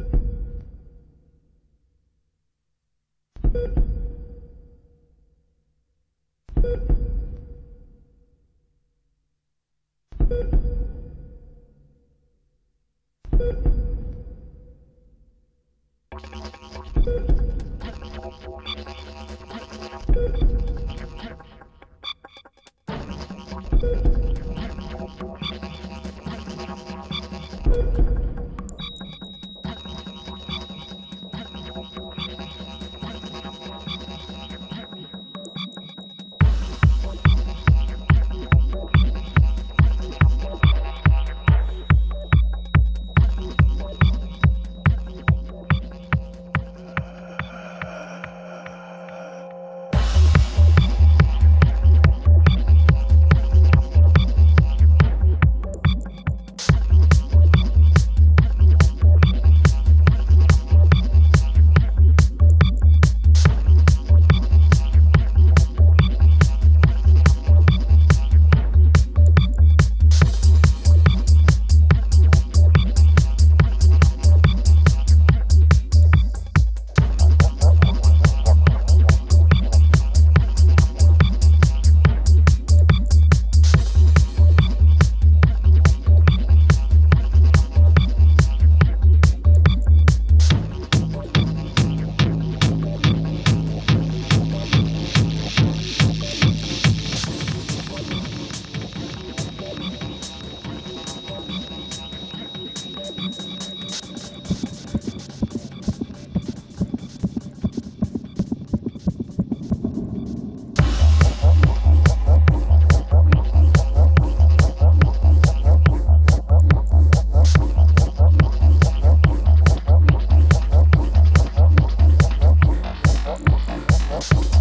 Bye. house.